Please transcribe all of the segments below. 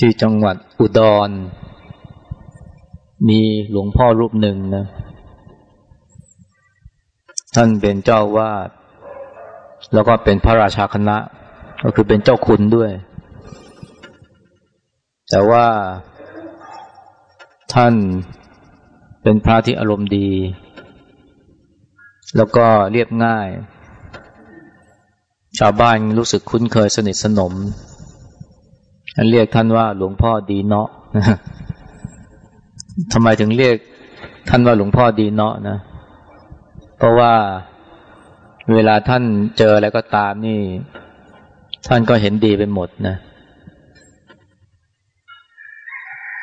ที่จังหวัดอุดร มีหลวงพ่อรูปหนึ่งนะ ท่านเป็นเจ้าวาดแล้วก็เป็นพระราชาคณะ ก็คือเป็นเจ้าคุณด้วย แต่ว่าท่านเป็นพระที่อารมณ์ดี แล้วก็เรียบง่าย ชาวบ้านรู้สึกคุ้นเคยสนิทสนม เรียกท่านว่าหลวงพ่อดีเนาะทำไมถึงเรียกท่านว่าหลวงพ่อดีเนาะนะ เพราะว่าเวลาท่านเจออะไรก็ตามนี่ ท่านก็เห็นดีไปหมดนะ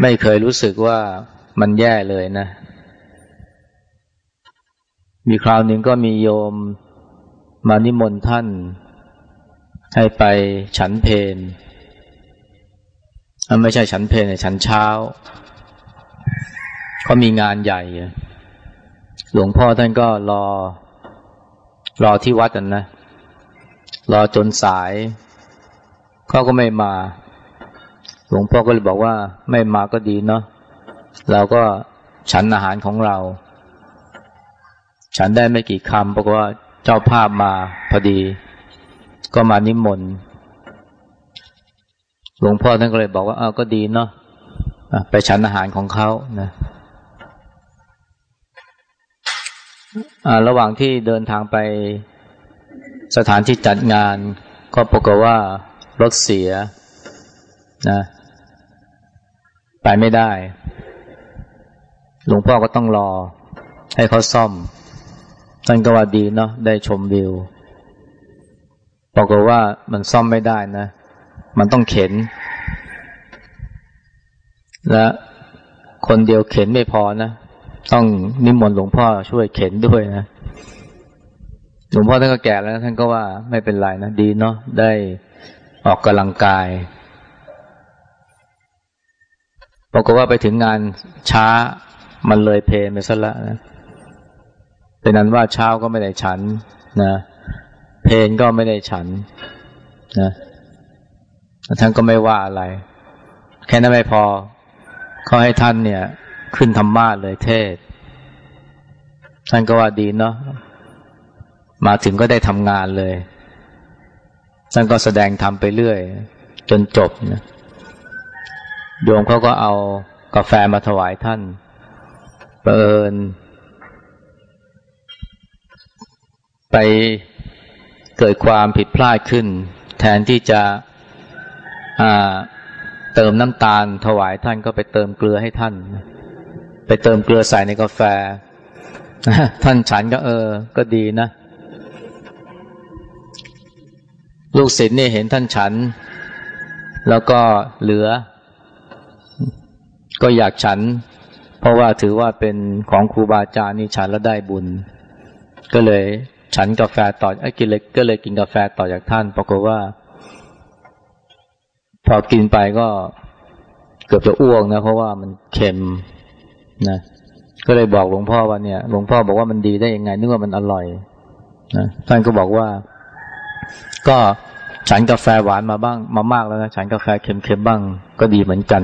ไม่เคยรู้สึกว่ามันแย่เลยนะ มีคราวหนึ่งก็มีโยมมานิมนต์ท่าน ให้ไปฉันเพน ไม่ใช่ฉันเพลในฉันเช้าเขามีงานใหญ่ หลวงพ่อท่านก็รอ รอที่วัดกันนะ รอจนสายเขาก็ไม่มา หลวงพ่อก็เลยบอกว่าไม่มาก็ดีเนาะเราก็ฉันอาหารของเรา ฉันได้ไม่กี่คำเพราะว่าเจ้าภาพมาพอดี ก็มานิมนต์ หลวงพ่อท่านก็เลยบอกว่าเออก็ดีเนาะไปฉันอาหารของเขานะระหว่างที่เดินทางไปสถานที่จัดงาน ก็ปรากฏว่ารถเสียนะไปไม่ได้ หลวงพ่อก็ต้องรอ ให้เขาซ่อมท่านก็ว่าดีเนาะได้ชมวิวปรากฏว่ามันซ่อมไม่ได้นะ มันต้องเข็น และคนเดียวเข็นไม่พอนะ ต้องนิมนต์หลวงพ่อช่วยเข็นด้วยนะ หลวงพ่อท่านก็แก่แล้ว ท่านก็ว่าไม่เป็นไรนะ ดีเนาะได้ออกกำลังกายบอกว่าไปถึงงานช้ามันเลยเพลไปซะละนะเป็นนั้นว่าเช้าก็ไม่ได้ฉันนะ เพลนก็ไม่ได้ฉันนะ ท่านก็ไม่ว่าอะไร แค่นั้นไม่พอเขาให้ท่านเนี่ย ขึ้นธรรมาเลยเทศ ท่านก็ว่าดีเนาะมาถึงก็ได้ทำงานเลย ท่านก็แสดงทำไปเรื่อย จนจบนะโยมเขาก็เอากาแฟมาถวายท่านเปิญไปเกิดความผิดพลาดขึ้น แทนที่จะ เติมน้ำตาลถวายท่านก็ไปเติมเกลือให้ท่าน ไปเติมเกลือใส่ในกาแฟ ท่านฉันก็เออ ก็ดีนะ ลูกศิษย์นี่เห็นท่านฉัน แล้วก็เหลือ ก็อยากฉัน เพราะว่าถือว่าเป็นของครูบาอาจารย์นี่ฉันแล้วได้บุญ ก็เลยฉันกาแฟต่อไอ้กินเลยก็เลยกินกาแฟต่อจากท่านปรากฏว่า พอกินไปก็เกือบจะอ้วกนะ เพราะว่ามันเค็มนะก็เลยบอกหลวงพ่อว่าเนี่ยหลวงพ่อบอกว่ามันดีได้ยังไงนึกว่ามันอร่อยนะท่านก็บอกว่า ก็ฉันกาแฟหวานมาบ้าง มามากแล้วนะฉันกาแฟเค็มๆบ้าง ก็ดีเหมือนกัน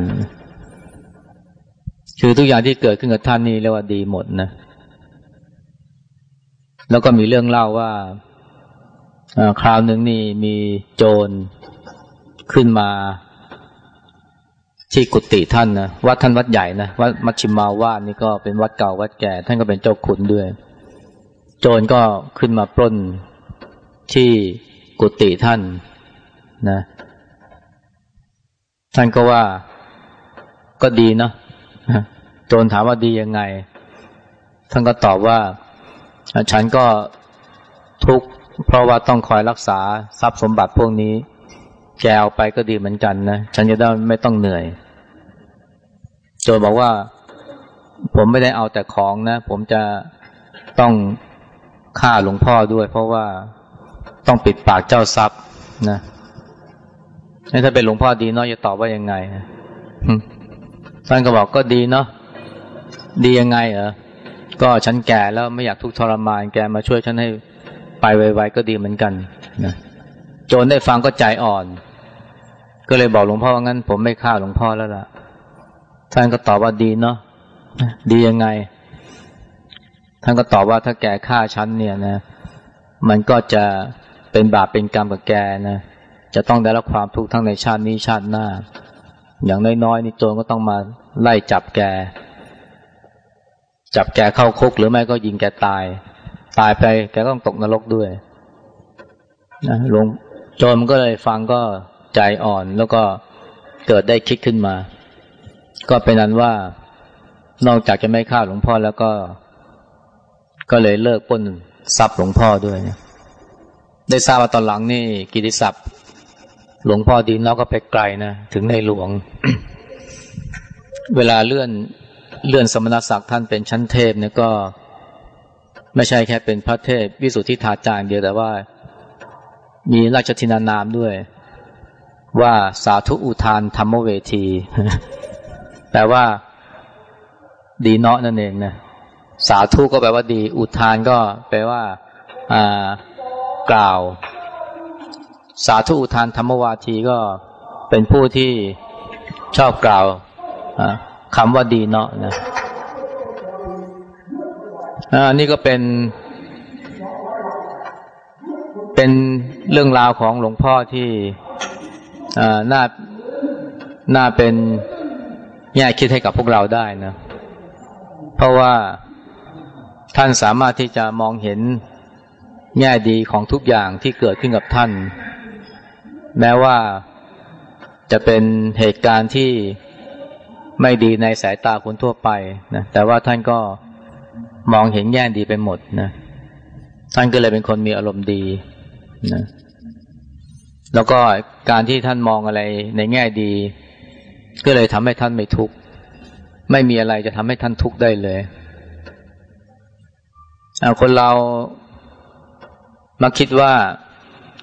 คือทุกอย่างที่เกิดขึ้นกับท่านนี่เรียกว่าดีหมดนะ แล้วก็มีเรื่องเล่าว่าคราวหนึ่งนี่มีโจร ขึ้นมาที่กุฏิท่านนะวัดท่านวัดใหญ่นะวัดมัชชิมาวาดนี่ก็เป็นวัดเก่าวัดแก่ ท่านก็เป็นเจ้าขุนด้วย โจรก็ขึ้นมาปล้นที่กุฏิท่านนะ ท่านก็ว่าก็ดีเนาะโจรถามว่าดียังไง ท่านก็ตอบว่า ฉันก็ทุกข์เพราะว่าต้องคอยรักษาทรัพย์สมบัติพวกนี้ แกเอาไปก็ดีเหมือนกันนะฉันจะได้ไม่ต้องเหนื่อยโจบอกว่า ผมไม่ได้เอาแต่ของนะ ผมจะต้องฆ่าหลวงพ่อด้วย เพราะว่าต้องปิดปากเจ้าทรัพย์นะถ้าเป็นหลวงพ่อดีเนาะจะตอบว่ายังไงท่านก็บอกก็ดีเนาะดียังไงเหรอก็ฉันแก่แล้วไม่อยากทุกข์ทรมานแกมาช่วยฉันให้ไปไวๆก็ดีเหมือนกันนะโจนได้ฟังก็ใจอ่อน ก็เลยบอกหลวงพ่อว่างั้น ผมไม่ฆ่าหลวงพ่อแล้วล่ะ ท่านก็ตอบว่าดีเนาะดียังไง ท่านก็ตอบว่าถ้าแกฆ่าฉันเนี่ยนะ มันก็จะเป็นบาปเป็นกรรมกับแกนะจะต้องได้รับความทุกข์ทั้งในชาตินี้ชาติหน้า อย่างน้อยๆนี่โจรก็ต้องมาไล่จับแก จับแกเข้าคุกหรือไม่ก็ยิงแกตาย ตายไปแกต้องตกนรกด้วยนะหลวงโจรมันก็เลยฟังก็ ใจอ่อนแล้วก็เกิดได้คิดขึ้นมา ก็เป็นนั้นว่านอกจากจะไม่ฆ่าหลวงพ่อแล้วก็ ก็เลยเลิกป้นทรัพย์หลวงพ่อด้วยเนี่ยได้ทราบว่าตอนหลังนี่กิติศัพท์ หลวงพ่อดีนแล้วก็ไปไกลนะถึงในหลวง เวลาเลื่อนเลื่อนสมณศักดิ์ท่านเป็นชั้นเทพเนี่ยก็ ไม่ใช่แค่เป็นพระเทพวิสุทธิธาจารย์เดียวแต่ว่า มีราชธินานามด้วย ว่าสาธุอุทานธรรมเวที แปลว่า ดีเนาะนั่นเองนะสาธุก็แปลว่าดี อุทานก็แปลว่า อ่ากล่าว สาธุอุทานธรรมวาทีก็เป็นผู้ที่ชอบกล่าวคำว่าดีเนาะนะอันนี้ก็เป็น เป็นเรื่องราวของหลวงพ่อที่ น่าน่าเป็นแง่คิดให้กับพวกเราได้นะ เพราะว่าท่านสามารถที่จะมองเห็นแง่ดีของทุกอย่างที่เกิดขึ้นกับท่าน แม้ว่าจะเป็นเหตุการณ์ที่ไม่ดีในสายตาคนทั่วไปนะแต่ว่าท่านก็มองเห็นแง่ดีไปหมดนะท่านก็เลยเป็นคนมีอารมณ์ดีนะ แล้วก็การที่ท่านมองอะไรในแง่ดี ก็เลยทำให้ท่านไม่ทุกข์ไม่มีอะไรจะทำให้ท่านทุกข์ได้เลยคนเรามักคิดว่า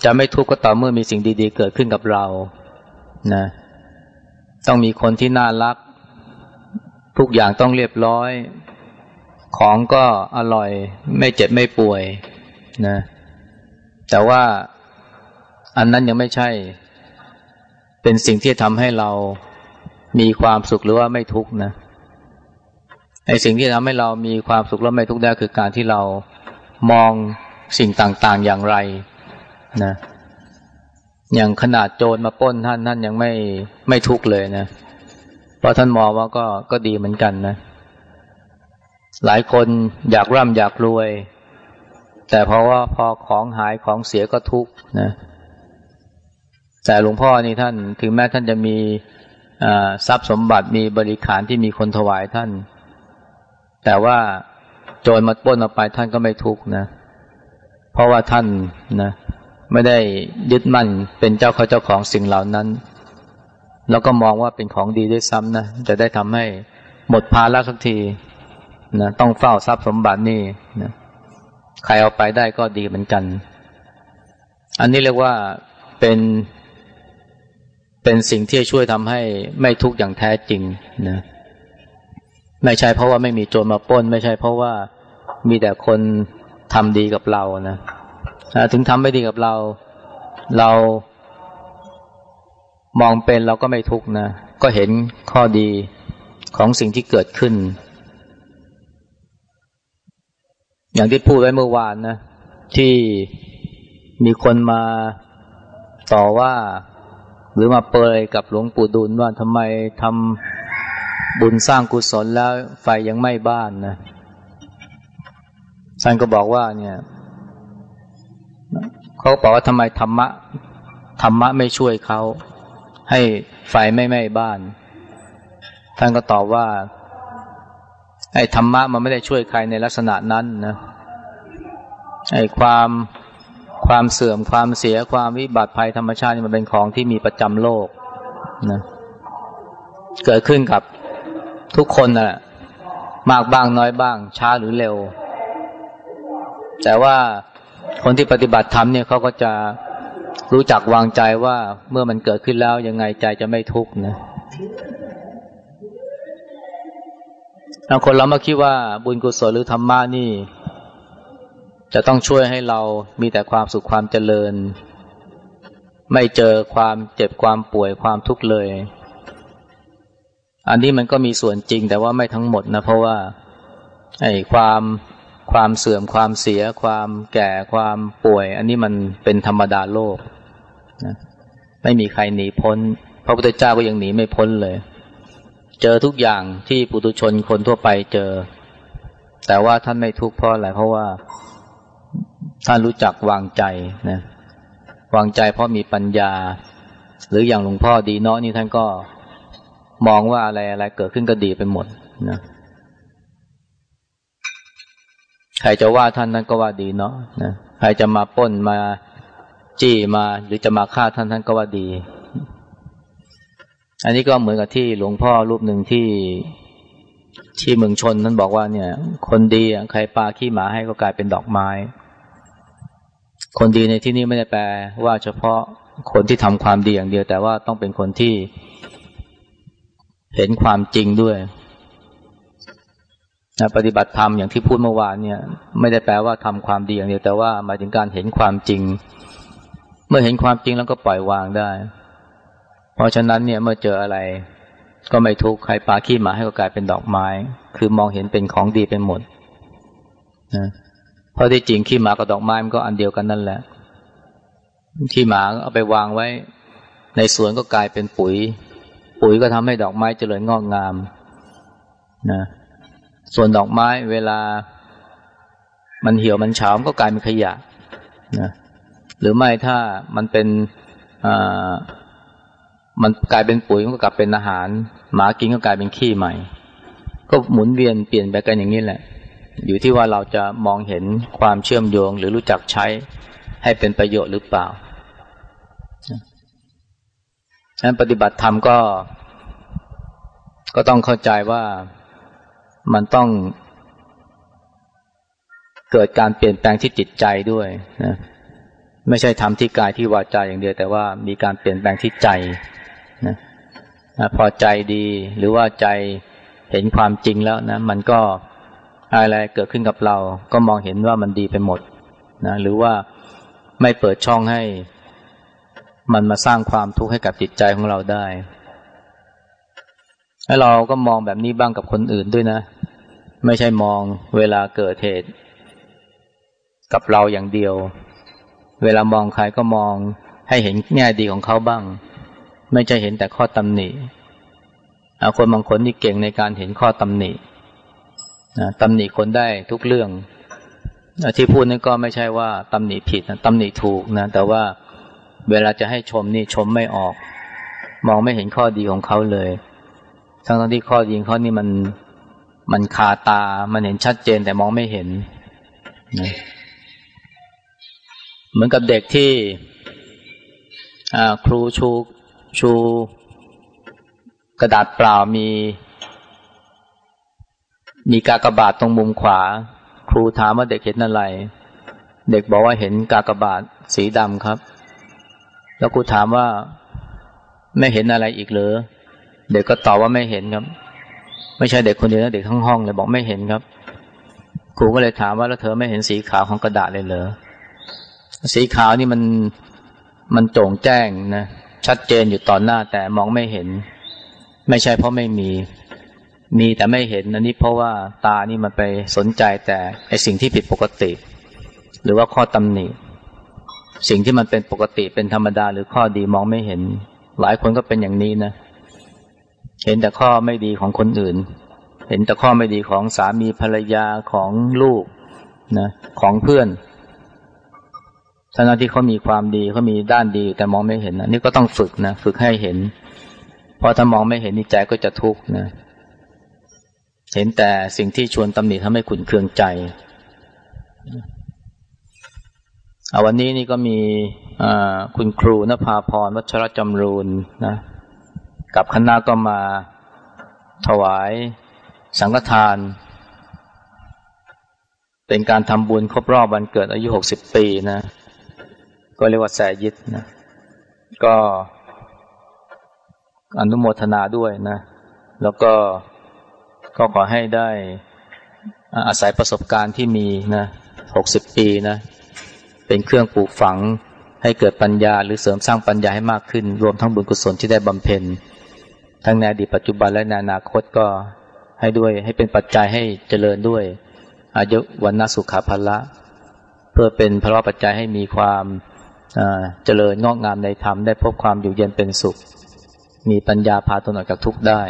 จะไม่ทุกข์ก็ต่อเมื่อมีสิ่งดี ๆ เกิดขึ้นกับเรานะต้องมีคนที่น่ารัก ทุกอย่างต้องเรียบร้อย ของก็อร่อย ไม่เจ็บไม่ป่วยนะแต่ว่า อันนั้นยังไม่ใช่ เป็นสิ่งที่ทำให้เรามีความสุขหรือว่าไม่ทุกข์นะไอ้สิ่งที่ทำให้เรามีความสุขและไม่ทุกข์ได้คือการที่เรามองสิ่งต่างๆอย่างไรนะ อย่างขนาดโจรมาป้นท่านท่านยังไม่ไม่ทุกข์เลยนะเพราะท่านมองว่าก็ก็ดีเหมือนกันนะ หลายคนอยากร่ำอยากรวย แต่เพราะว่าพอของหายของเสียก็ทุกข์นะ แต่หลวงพ่อนี่ท่านถึงแม้ท่านจะมีทรัพย์สมบัติมีบริขารที่มีคนถวายท่าน แต่ว่าโจรมาป้นเอาไปท่านก็ไม่ทุกข์นะ เพราะว่าท่านนะไม่ได้ยึดมั่นเป็นเจ้าเขาเจ้าของสิ่งเหล่านั้น แล้วก็มองว่าเป็นของดีด้วยซ้ำนะจะได้ทำให้หมดภาระสักทีนะต้องเฝ้าทรัพย์สมบัตินี่นะใครเอาไปได้ก็ดีเหมือนกัน อันนี้เรียกว่าเป็น เป็นสิ่งที่ช่วยทำให้ไม่ทุกข์อย่างแท้จริงนะไม่ใช่เพราะว่าไม่มีโจรมาป้น ไม่ใช่เพราะว่ามีแต่คนทำดีกับเรานะถึงทำไม่ดีกับเรา เรามองเป็นเราก็ไม่ทุกข์นะ ก็เห็นข้อดีของสิ่งที่เกิดขึ้น อย่างที่พูดไว้เมื่อวานนะ ที่มีคนมาต่อว่า หรือมาเปรยกับหลวงปู่ดูลว่าทำไมทำบุญสร้างกุศลแล้วไฟยังไม่บ้านนะท่านก็บอกว่าเนี่ยเขาบอกว่าทำไมธรรมะธรรมะไม่ช่วยเขาให้ไฟไม่ไหม้บ้าน ท่านก็ตอบว่าไอ้ธรรมะมันไม่ได้ช่วยใครในลักษณะนั้นนะไอ้ความ ความเสื่อมความเสียความวิบัติภัยธรรมชาติมันเป็นของที่มีประจำโลกนะเกิดขึ้นกับทุกคนนะ่ะ มากบ้างน้อยบ้าง ช้าหรือเร็ว แต่ว่าคนที่ปฏิบัติธรรมเนี่ยเขาก็จะรู้จักวางใจว่าเมื่อมันเกิดขึ้นแล้วยังไงใจจะไม่ทุกข์นะบางคนเรามาคิดว่าบุญกุศลหรือธรรมะนี่ จะต้องช่วยให้เรามีแต่ความสุขความเจริญ ไม่เจอความเจ็บความป่วยความทุกข์เลย อันนี้มันก็มีส่วนจริงแต่ว่าไม่ทั้งหมดนะ เพราะว่าไอ้ความความเสื่อมความเสีย ความแก่ความป่วย อันนี้มันเป็นธรรมดาโลกนะไม่มีใครหนีพ้น พระพุทธเจ้าก็ยังหนีไม่พ้นเลย เจอทุกอย่างที่ปุถุชนคนทั่วไปเจอ แต่ว่าท่านไม่ทุกข์เพราะอะไรเพราะว่า ท่านรู้จักวางใจนะวางใจเพราะมีปัญญา หรืออย่างหลวงพ่อดีเนาะนี่ท่านก็มองว่าอะไรอะไรเกิดขึ้นก็ดีไปหมดนะใครจะว่าท่านนั้นก็ว่าดีเนาะนะใครจะมาป้นมาจี้มา หรือจะมาฆ่าท่านท่านก็ว่าดี อันนี้ก็เหมือนกับที่หลวงพ่อรูปหนึ่งที่ที่เมืองชนท่านบอกว่าเนี่ย คนดีใครปาขี้หมาให้ก็กลายเป็นดอกไม้ คนดีในที่นี้ไม่ได้แปลว่าเฉพาะคนที่ทำความดีอย่างเดียว แต่ว่าต้องเป็นคนที่เห็นความจริงด้วยนะปฏิบัติธรรมอย่างที่พูดเมื่อวานเนี่ย ไม่ได้แปลว่าทำความดีอย่างเดียวแต่ว่าหมายถึงการเห็นความจริง เมื่อเห็นความจริงแล้วก็ปล่อยวางได้ เพราะฉะนั้นเนี่ยเมื่อเจออะไร ก็ไม่ทุกข์ใครปาขี้หมาให้ก็กลายเป็นดอกไม้ คือมองเห็นเป็นของดีเป็นหมดนะ เพราะที่จริงขี้หมากับดอกไม้มันก็อันเดียวกันนั่นแหละขี้หมาเอาไปวางไว้ ในสวนก็กลายเป็นปุ๋ย ปุ๋ยก็ทำให้ดอกไม้เจริญงอกงามนะส่วนดอกไม้เวลา มันเหี่ยวมันเฉาก็กลายเป็นขยะนะหรือไม่ถ้ามันเป็นมันกลายเป็นปุ๋ยมันก็กลับเป็นอาหาร หมากินก็กลายเป็นขี้ใหม่ ก็หมุนเวียนเปลี่ยนไปกันอย่างนี้แหละ อยู่ที่ว่าเราจะมองเห็นความเชื่อมโยงหรือรู้จักใช้ให้เป็นประโยชน์หรือเปล่าฉะนั้นปฏิบัติธรรมก็ ก็ต้องเข้าใจว่ามันต้องเกิดการเปลี่ยนแปลงที่จิตใจด้วยนะไม่ใช่ทำที่กายที่วาจาอย่างเดียว แต่ว่ามีการเปลี่ยนแปลงที่ใจนะพอใจดีหรือว่าใจเห็นความจริงแล้วนะ มันก็ อะไรเกิดขึ้นกับเรา ก็มองเห็นว่ามันดีไปหมดนะหรือว่าไม่เปิดช่องให้ มันมาสร้างความทุกข์ให้กับจิตใจของเราได้แล้วเราก็มองแบบนี้บ้างกับคนอื่นด้วยนะ ไม่ใช่มองเวลาเกิดเหตุ กับเราอย่างเดียว เวลามองใครก็มองให้เห็นแง่ดีของเขาบ้าง ไม่ใช่เห็นแต่ข้อตำหนิคนบางคนนี่เก่งในการเห็นข้อตำหนิ ตำหนิคนได้ทุกเรื่องที่พูดนี่ก็ไม่ใช่ว่าตำหนิผิดนะตำหนิถูกนะ แต่ว่าเวลาจะให้ชมนี่ชมไม่ออก มองไม่เห็นข้อดีของเขาเลย ทั้งที่ข้อยิงเขานี่มันมันคาตา มันเห็นชัดเจนแต่มองไม่เห็นนะเหมือนกับเด็กที่ครูชูชูกระดาษเปล่ามี มีกากบาทตรงมุมขวา ครูถามว่าเด็กเห็นอะไร เด็กบอกว่าเห็นกากบาทสีดำครับ แล้วครูถามว่าไม่เห็นอะไรอีกเหรอเด็กก็ตอบว่าไม่เห็นครับ ไม่ใช่เด็กคนเดียวนะเด็กทั้งห้องเลยบอกไม่เห็นครับ ครูก็เลยถามว่าแล้วเธอไม่เห็นสีขาวของกระดาษเลยเหรอสีขาวนี่มันมันโจ่งแจ้งนะชัดเจนอยู่ต่อหน้าแต่มองไม่เห็น ไม่ใช่เพราะไม่มี มีแต่ไม่เห็นอันนี้เพราะว่าตานี่มันไปสนใจแต่ไอสิ่งที่ผิดปกติ หรือว่าข้อตำหนิสิ่งที่มันเป็นปกติเป็นธรรมดาหรือข้อดีมองไม่เห็น หลายคนก็เป็นอย่างนี้นะ เห็นแต่ข้อไม่ดีของคนอื่น เห็นแต่ข้อไม่ดีของสามีภรรยาของลูกนะของเพื่อนทั้งที่เขามีความดีเขามีด้านดีแต่มองไม่เห็นนะนี่ก็ต้องฝึกนะฝึกให้เห็น เพราะถ้ามองไม่เห็นนี่ใจก็จะทุกข์นะ เห็นแต่สิ่งที่ชวนตำหนิทำให้ขุนเคืองใจเอาวันนี้นี่ก็มีคุณครูนภาพรวัชรจำรูนนะกับคณะก็มาถวายสังฆทาน เป็นการทำบุญครบรอบวันเกิดอายุหกสิบปีนะ ก็เรียกว่าแสยิดนะ ก็อนุโมทนาด้วยนะ แล้วก็ ก็ขอให้ได้อาศัยประสบการณ์ที่มีนะหกสิบปีนะ เป็นเครื่องปลูกฝังให้เกิดปัญญาหรือเสริมสร้างปัญญาให้มากขึ้น รวมทั้งบุญกุศลที่ได้บำเพ็ญ ทั้งในอดีตปัจจุบันและในอนาคตก็ให้ด้วยให้เป็นปัจจัยให้เจริญด้วย อายุวันนาสุขาภละ เพื่อเป็นพระปัจจัยให้มีความเจริญงอกงามในธรรมได้พบความอยู่เย็นเป็นสุข มีปัญญาพาตนออกจากทุกข์ได้